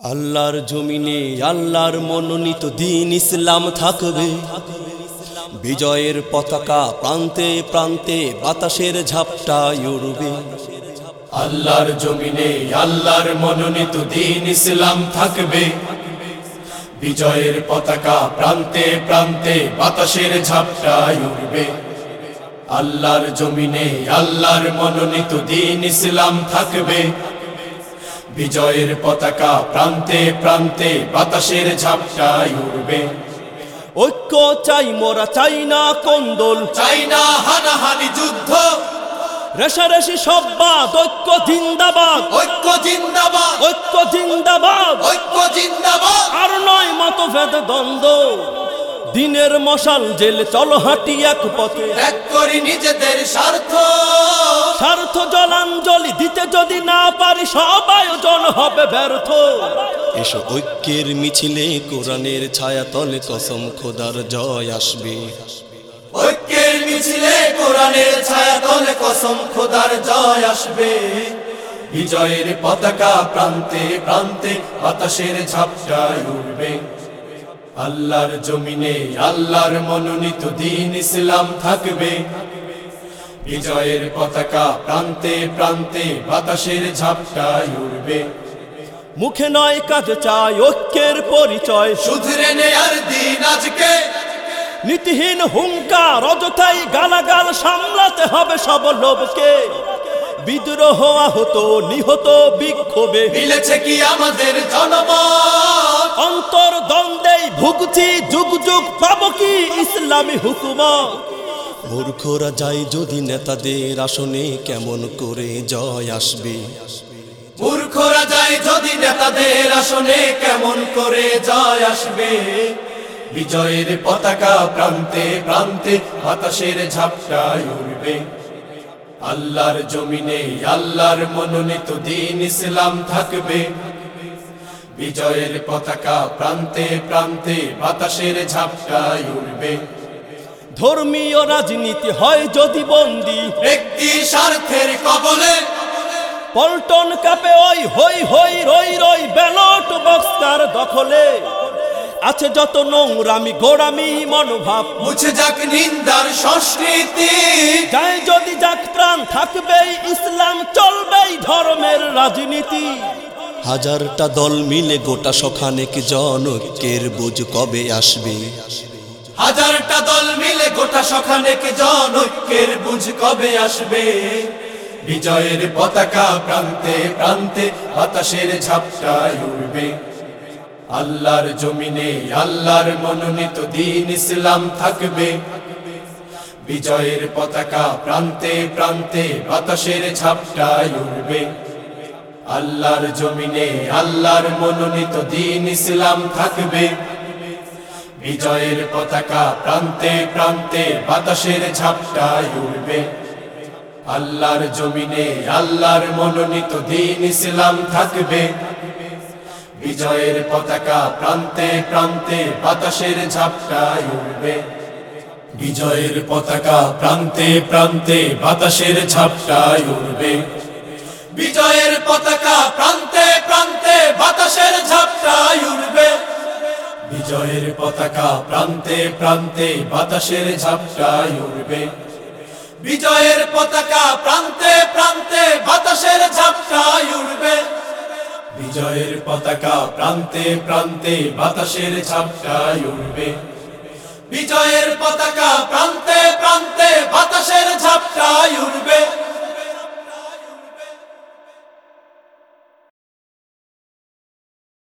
আল্লাহর জমিনে আল্লাহর মনোনীত দিন ইসলাম থাকবে। বিজয়ের পতাকা প্রান্তে প্রান্তে বাতাসের ঝাপটা উড়বে। আল্লাহর জমিনে আল্লাহর মনোনীত দিন ইসলাম থাকবে। বিজয়ের পতাকা প্রান্তে প্রান্তে বাতাসের ঝাপটা উড়বে। আল্লাহর জমিনে আল্লাহর মনোনীত দিন ইসলাম থাকবে। বিজয়ের পতাকা প্রান্তে প্রান্তে বাতাসের ঝাপটায় উড়বে। ঐক্য চাই মোরা চাই না কন্দল। চাই না হানাহানি যুদ্ধ। রেশারেশি সব্বাদ ঐক্য জিন্দাবাদ। ঐক্য জিন্দাবাদ। ঐক্য জিন্দাবাদ। ঐক্য জিন্দাবাদ। আর নয় মতভেদ দ্বন্দ্ব। দিনের মশাল জেলে চলো হাঁটি এক পথে। ত্যাগ করি নিজেদের স্বার্থ। স্বার্থ জলাঞ্জলি দিতে যদি না পারি সব আয়োজন হবে ব্যর্থ। এসো ঐক্যের মিছিলে কোরআনের ছায়া তলে কসম খোদার জয় আসবে। ঐক্যের মিছিলে কোরআনের ছায়া তলে কসম খোদার জয় আসবে। বিজয়ের পতাকা প্রান্তে প্রান্তে বাতাসের ঝাপটায় উঠবে আল্লাহর জমিনে আল্লাহর মনোনীত দিন ইসলাম থাকবে। বিজয়ের পতাকা প্রান্তে প্রান্তে বাতাসের ঝাপটায় উড়বে। মুখে নয় কাজ চাই ঐক্যের পরিচয়। শুধরে নেয়ার দিন আজকে। নীতিহীন হুঙ্কার অযথাই গালাগাল সামলাতে হবে সব লোভকে। বিদ্রোহ আহত নিহত বিক্ষোভে। মিলেছে কি আমাদের জনমত? অন্তর দ্বন্দ্বেই ভুগছি যুগ যুগ পাব কি ইসলামী হুকুমত? মূর্খরা যায় যদি নেতাদের আসনে কেমন করে জয় আসবে? মূর্খরা যায় যদি নেতাদের আসনে কেমন করে জয় আসবে? বিজয়ের পতাকা প্রান্তে প্রান্তে বাতাসের ঝাপটায় উঠবে আল্লাহর জমিনে, আল্লাহর মনোনীত দিন ইসলাম থাকবে। বিজয়ের পতাকা প্রান্তে প্রান্তে বাতাসের ঝাপটায় উড়বে। ধর্মীয় রাজনীতি হয় যদি বন্দি। ব্যক্তি স্বার্থের কবলে। পল্টন কাপে ওই হই হই রই রই ব্যালট বক্সার দখলে। আছে যত নোংরামি গোড়ামি মনোভাব। মুছে যাক নিন্দার সংস্কৃতি। যায় যদি যাক প্রাণ থাকবেই ইসলাম চলবেই ধর্মের রাজনীতি। হাজারটা দল মিলে গোটা সখানেক জনকের বুঝ কবে আসবে? হাজারটা দল মিলে গোটা সখানেক জন ঐক্যের বুঝ কবে আসবে? বিজয়ের পতাকা প্রান্তে প্রান্তে বাতাসের ঝাপটায় উড়বে। আল্লাহর জমিনে আল্লাহর মনোনীত দিন ইসলাম থাকবে। বিজয়ের পতাকা প্রান্তে প্রান্তে বাতাসের ঝাপটায় উড়বে। আল্লাহর জমিনে আল্লাহর মনোনীত দিন ইসলাম থাকবে। বিজয়ের পতাকা প্রান্তে প্রান্তে বাতাসের ঝাপটায় উড়বে। আল্লাহর জমিনে আল্লাহর মনোনীত দিন ইসলাম থাকবে। বিজয়ের পতাকা প্রান্তে প্রান্তে বাতাসের ঝাপটায় উড়বে। বিজয়ের পতাকা প্রান্তে প্রান্তে বাতাসের ঝাপটায় উড়বে। বিজয়ের পতাকা পতাকা প্রান্তে প্রান্তে বাতাসের ঝাপটায় উড়বে। বিজয়ের পতাকা প্রান্তে প্রান্তে বাতাসের ঝাপটায় উড়বে। বিজয়ের পতাকা প্রান্তে প্রান্তে বাতাসের ঝাপটায় উড়বে। বিজয়ের পতাকা প্রান্তে প্রান্তে বাতাসের ঝাপটায় উড়বে।